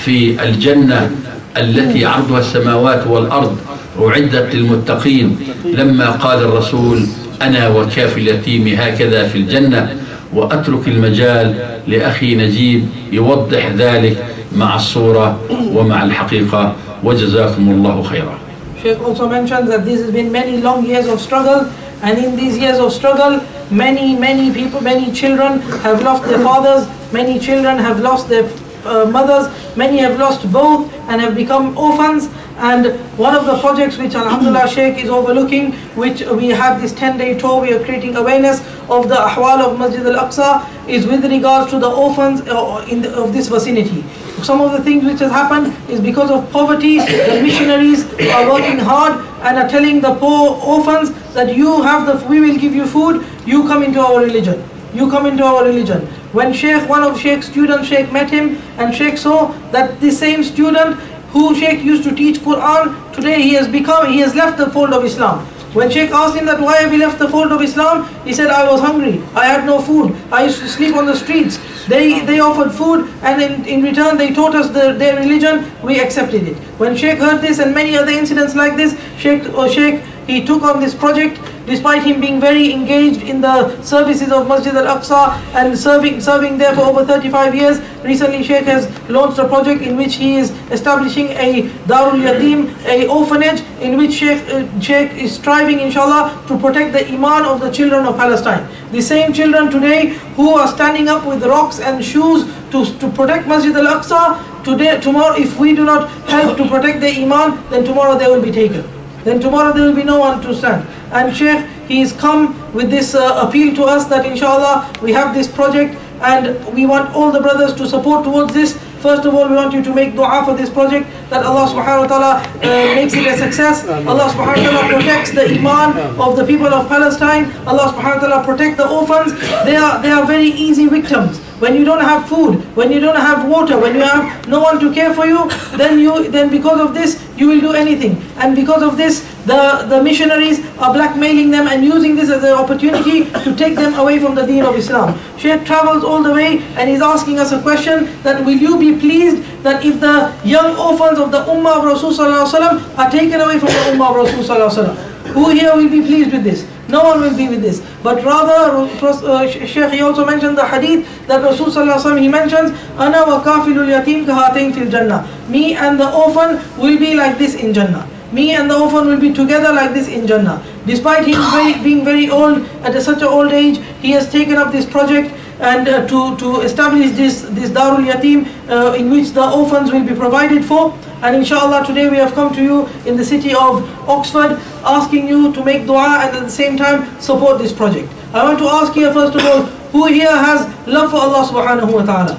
في الجنة. التي عرضها السماوات والأرض أعدت للمتقين لما قال الرسول أنا وكاف اليتيم هكذا في الجنة وأترك المجال لأخي نجيب يوضح ذلك مع الصورة ومع الحقيقة وجزاكم الله خيرا
Sheikh also mentioned that this has been many long years of struggle and in these years of struggle many many people many children have lost their fathers many children have lost their uh, mothers many have lost both and have become orphans and one of the projects which Alhamdulillah Sheikh is overlooking, which we have this 10 day tour, we are creating awareness of the ahwal of Masjid al-Aqsa, is with regards to the orphans uh, in the, of this vicinity. Some of the things which has happened is because of poverty, the missionaries are working hard and are telling the poor orphans that you have the, we will give you food, you come into our religion. You come into our religion. When Sheikh, one of Sheikh's students, Sheikh met him and Sheikh saw that the same student who Sheikh used to teach Quran, today he has become, he has left the fold of Islam. When Sheikh asked him that why have you left the fold of Islam, he said, I was hungry, I had no food, I used to sleep on the streets. They they offered food and in, in return they taught us the, their religion, we accepted it. When Sheikh heard this and many other incidents like this, Sheikh or Sheikh he took on this project despite him being very engaged in the services of Masjid al-Aqsa and serving, serving there for over 35 years. Recently Sheikh has launched a project in which he is establishing a Darul Yatim, a orphanage in which Sheikh, uh, Sheikh is striving inshallah to protect the iman of the children of Palestine. The same children today who are standing up with rocks and shoes to, to protect Masjid al-Aqsa, today, tomorrow if we do not help to protect the iman, then tomorrow they will be taken then tomorrow there will be no one to stand. And Sheikh, he has come with this uh, appeal to us that inshallah we have this project and we want all the brothers to support towards this. First of all, we want you to make dua for this project that Allah subhanahu wa ta'ala uh, makes it a success. Allah subhanahu wa ta'ala protects the iman of the people of Palestine. Allah subhanahu wa ta'ala protect the orphans. They are, they are very easy victims when you don't have food, when you don't have water, when you have no one to care for you, then you then because of this you will do anything. And because of this, the, the missionaries are blackmailing them and using this as an opportunity to take them away from the deen of Islam. Shaykh travels all the way and he's asking us a question that will you be pleased that if the young orphans of the Ummah of Rasulullah are taken away from the Ummah of Rasulullah who here will be pleased with this? No one will be with this. But rather, uh, Shaykh he also mentioned the hadith that Rasulullah he mentions, Ana wa kafilul yatim kahatain fil jannah. Me and the orphan will be like this in Jannah. Me and the orphan will be together like this in Jannah. Despite him very, being very old, at such an old age, he has taken up this project and uh, to, to establish this, this Darul Yatim uh, in which the orphans will be provided for. And inshallah today we have come to you in the city of Oxford asking you to make dua and at the same time support this project. I want to ask here first of all, who here has love for Allah subhanahu wa ta'ala?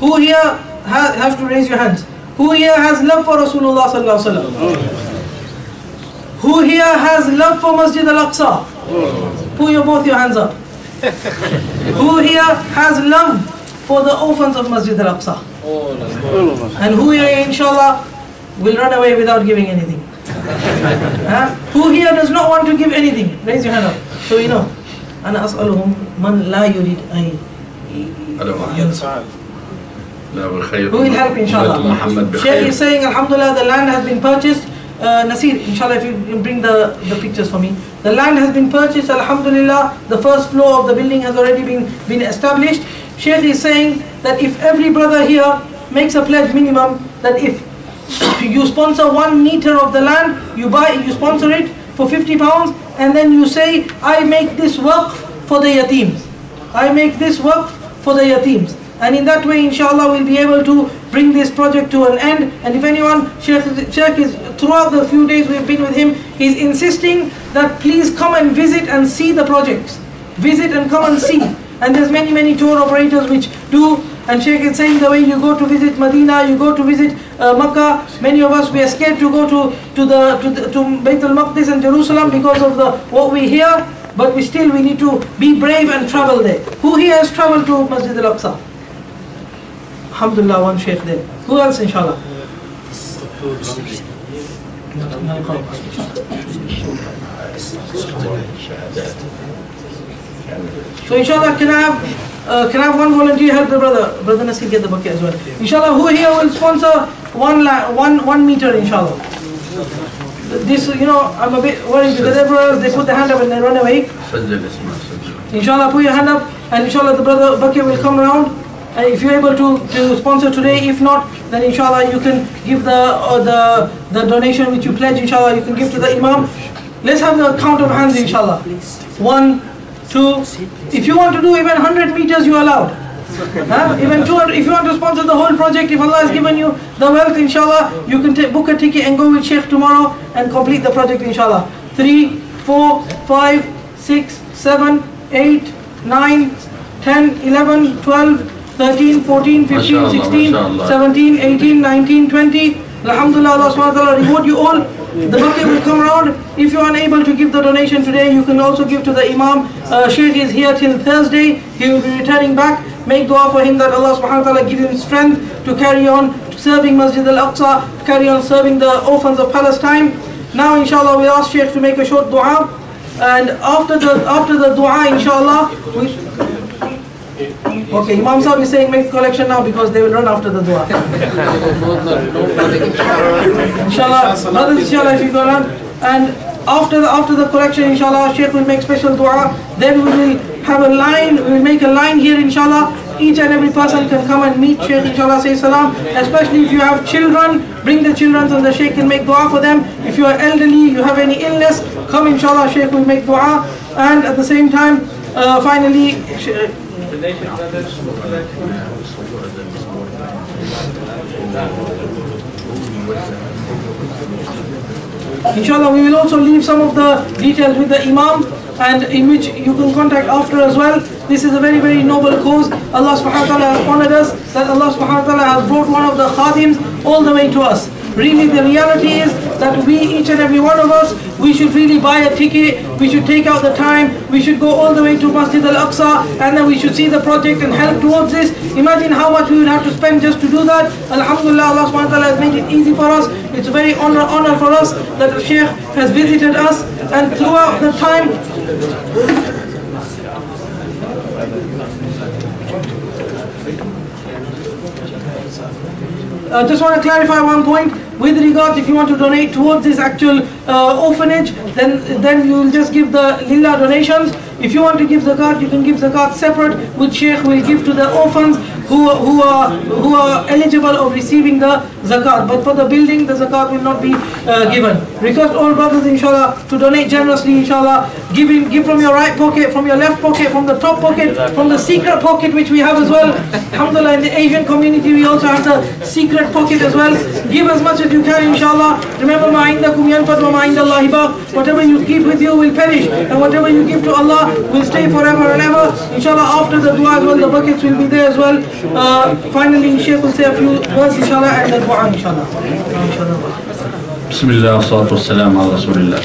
Who here ha have to raise your hands? Who here has love for Rasulullah sallallahu alaihi wasallam? Who here has love for Masjid al-Aqsa? Put your both your hands up who here has love for the orphans of Masjid al-Aqsa? And who here inshallah will run away without giving anything? huh? Who here does not want to give anything? Raise your hand up. So you know. أنا أسألهم من لا يريد أن ينصر. Who will help inshallah? Shaykh is saying Alhamdulillah the land has been purchased uh, Nasir, inshallah, if you bring the, the pictures for me. The land has been purchased, alhamdulillah. The first floor of the building has already been, been established. Sheikh is saying that if every brother here makes a pledge minimum, that if you sponsor one meter of the land, you buy, you sponsor it for 50 pounds, and then you say, I make this work for the yatims. I make this work for the yatims. And in that way, inshallah, we'll be able to bring this project to an end. And if anyone, Sheikh, Sheikh is, throughout the few days we've been with him, he's insisting that please come and visit and see the projects. Visit and come and see. And there's many, many tour operators which do. And Sheikh is saying the way you go to visit Medina, you go to visit uh, Makkah. Many of us, we are scared to go to, to, the, to, to Bayt al-Maqdis and Jerusalem because of the what we hear. But we still, we need to be brave and travel there. Who here has traveled to Masjid al-Aqsa? Alhamdulillah, one Sheikh there. Who else, inshallah? So inshallah, can I have uh, can I have one volunteer help the brother? Brother Nasir get the bucket as well. Inshallah, who here will sponsor one la one one meter? Inshallah. This, you know, I'm a bit worried because everyone they put their hand up and they run away. Inshallah, put your hand up, and inshallah, the brother bucket will come around. And if you're able to, to sponsor today, if not, then inshallah you can give the uh, the the donation which you pledge. Inshallah, you can give to the imam. Let's have the count of hands, inshallah. One, two. If you want to do even 100 meters, you are allowed. Huh? Even 200, if you want to sponsor the whole project, if Allah has given you the wealth, inshallah, you can take, book a ticket and go with Sheikh tomorrow and complete the project, inshallah. Three, four, five, six, seven, eight, nine, 10, 11, 12, 13, 14, 15, 16, 17, 18, 19, 20. Alhamdulillah, Allah subhanahu wa ta'ala reward you all. The bucket will come around. If you are unable to give the donation today, you can also give to the Imam. Uh, Sheikh is here till Thursday. He will be returning back. Make dua for him that Allah subhanahu wa ta'ala give him strength to carry on serving Masjid al-Aqsa, carry on serving the orphans of Palestine. Now inshallah we ask Sheikh to make a short dua. And after the after the dua inshallah we Okay, Imam Sahib is saying make collection now because they will run after the dua. inshallah, inshallah, if you go around. And after the after the collection, inshallah, Sheikh will make special dua. Then we will have a line, we will make a line here, inshallah. Each and every person can come and meet Sheikh, inshallah, say salam. Especially if you have children, bring the children so the Sheikh can make dua for them. If you are elderly, you have any illness, come, inshallah, Sheikh will make dua. And at the same time, uh, finally, sh- Inshallah, we will also leave some of the details with the Imam and in which you can contact after as well. This is a very, very noble cause. Allah subhanahu wa ta'ala has honored us that Allah subhanahu wa ta'ala has brought one of the khadims all the way to us. Really, the reality is that we, each and every one of us, we should really buy a ticket, we should take out the time, we should go all the way to Masjid al-Aqsa, and then we should see the project and help towards this. Imagine how much we would have to spend just to do that. Alhamdulillah, Allah subhanahu wa ta'ala has made it easy for us. It's a very honor, honor for us that the Shaykh has visited us, and throughout the time, I just want to clarify one point. With regards if you want to donate towards this actual uh, orphanage then then you will just give the lila donations. If you want to give zakat you can give zakat separate which sheikh will give to the orphans who who are who are eligible of receiving the zakat but for the building the zakat will not be uh, given. Request all brothers inshallah to donate generously inshallah. Give in, give from your right pocket from your left pocket from the top pocket from the secret pocket which we have as well. Alhamdulillah in the asian community we also have the secret pocket as well. Give as much as you can inshallah. Remember ma indakum yanfad wa ma indallahi baq whatever you keep with you will perish and whatever you give to allah will stay forever and ever. Inshallah after the dua as well the buckets will be there as well uh, finally shaykh will say a few words inshallah and the dua inshallah.
بسم الله والصلاة والسلام على رسول الله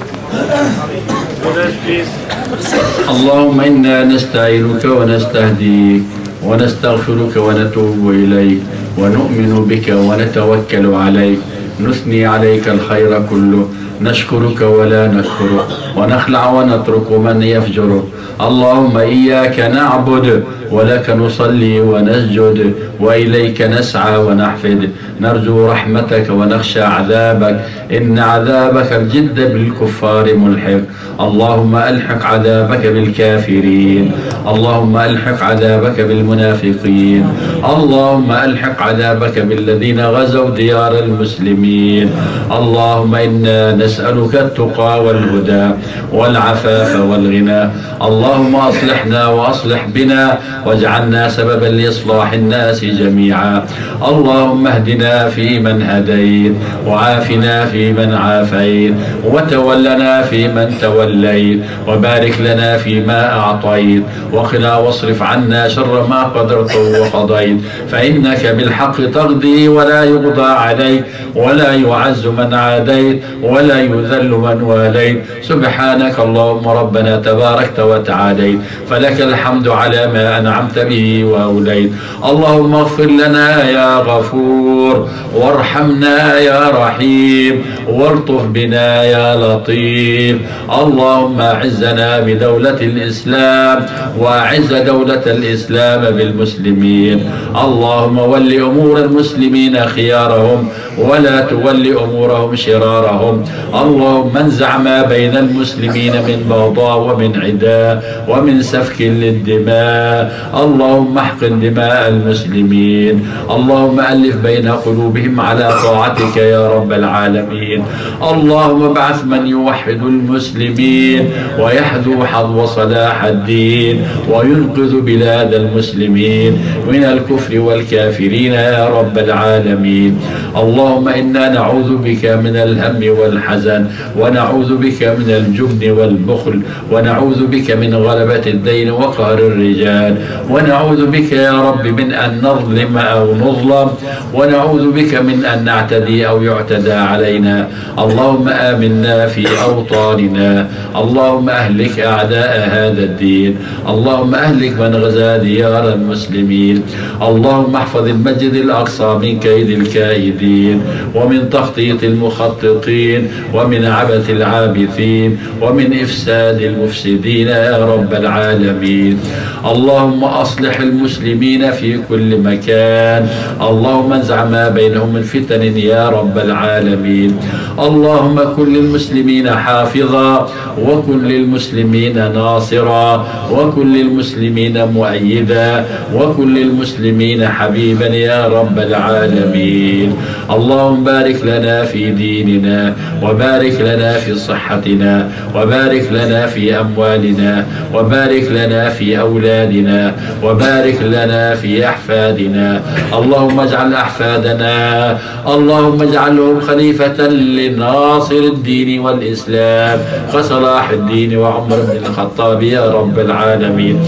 اللهم إنا نستعينك ونستهديك ونستغفرك ونتوب إليك ونؤمن بك ونتوكل عليك نثني عليك الخير كله نشكرك ولا نكفرك ونخلع ونترك من يفجرك اللهم إياك نعبد ولك نصلي ونسجد وإليك نسعى ونحفد. نرجو رحمتك ونخشى عذابك. إن عذابك الجد بالكفار ملحق. اللهم ألحق عذابك بالكافرين. اللهم ألحق عذابك بالمنافقين. اللهم ألحق عذابك بالذين غزوا ديار المسلمين. اللهم إنا نسألك التقى والهدى والعفاف والغنى. اللهم أصلحنا وأصلح بنا واجعلنا سببا لإصلاح الناس جميعا. اللهم اهدنا فيمن هديت وعافنا فيمن عافيت وتولنا فيمن توليت وبارك لنا فيما أعطيت وقنا واصرف عنا شر ما قدرت وقضيت. فإنك بالحق تقضي ولا يقضى عليك ولا يعز من عاديت ولا يذل من واليت. سبحانك اللهم ربنا تباركت وتعاليت. فلك الحمد على ما أنعمت أنعمت به وأوليت اللهم اغفر لنا يا غفور. وارحمنا يا رحيم. والطف بنا يا لطيف. اللهم أعزنا بدولة الإسلام وأعز دولة الإسلام بالمسلمين. اللهم ول أمور المسلمين خيارهم ولا تول أمورهم شرارهم. اللهم انزع ما بين المسلمين من بغضاء ومن عداء ومن سفك للدماء. اللهم احقن دماء المسلمين. اللهم ألف بين قلوبهم على طاعتك يا رب العالمين. اللهم ابعث من يوحد المسلمين ويحذو حظو صلاح الدين وينقذ بلاد المسلمين من الكفر والكافرين يا رب العالمين. اللهم إنا نعوذ بك من الهم والحزن ونعوذ بك من الجبن والبخل ونعوذ بك من غلبة الدين وقهر الرجال ونعوذ بك يا رب من أن نظلم أو نظلم ونعوذ بك من أن نعتدي أو يعتدى علينا. اللهم آمنا في أوطاننا اللهم أهلك أعداء هذا الدين اللهم أهلك من غزا ديار المسلمين اللهم احفظ المسجد الأقصى من كيد الكائدين ومن تخطيط المخططين ومن عبث العابثين ومن إفساد المفسدين يا رب العالمين. اللهم أصلح المسلمين في كل مكان. اللهم انزع ما بينهم من فتن يا رب العالمين. اللهم كن للمسلمين حافظا وكن للمسلمين ناصرا وكن للمسلمين مؤيدا وكن للمسلمين حبيبا يا رب العالمين. اللهم بارك لنا في ديننا وبارك لنا في صحتنا وبارك لنا في أموالنا وبارك لنا في أولادنا وبارك لنا في أحفادنا. اللهم اجعل أحفادنا اللهم اجعلهم خليفة لناصر الدين والإسلام كصلاح الدين وعمر بن الخطاب يا رب العالمين.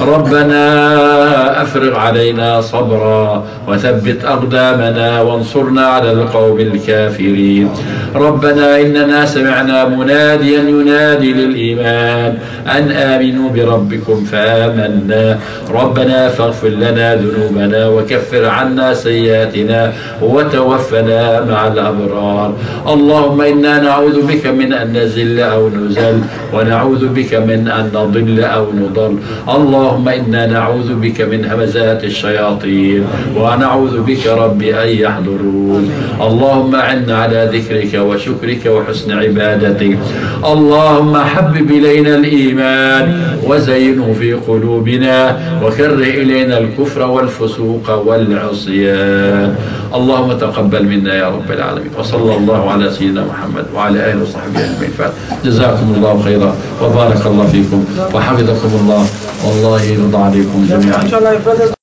ربنا أفرغ علينا صبرا وثبت أقدامنا وانصرنا على القوم الكافرين. ربنا إننا سمعنا مناديا ينادي للإيمان أن آمنوا بربكم فآمنا. ربنا فاغفر لنا ذنوبنا وكفر عنا سيئاتنا وتوفنا مع الأبرار. اللهم إنا نعوذ بك من أن نزل أو نزل ونعوذ بك من أن نضل أو نضل. اللهم إنا نعوذ بك من همزات الشياطين ونعوذ بك رب أن يحضرون. اللهم عنا على ذكرك وشكرك وحسن عبادتك. اللهم حبب إلينا الإيمان. وزينه في قلوبنا وكره إلينا الكفر والفسوق والعصيان. اللهم تقبل منا يا رب العالمين. وصلى الله على سيدنا محمد وعلى آله وصحبه أجمعين. جزاكم الله خيرا وبارك الله فيكم وحفظكم الله. والله يرضى عليكم جميعا.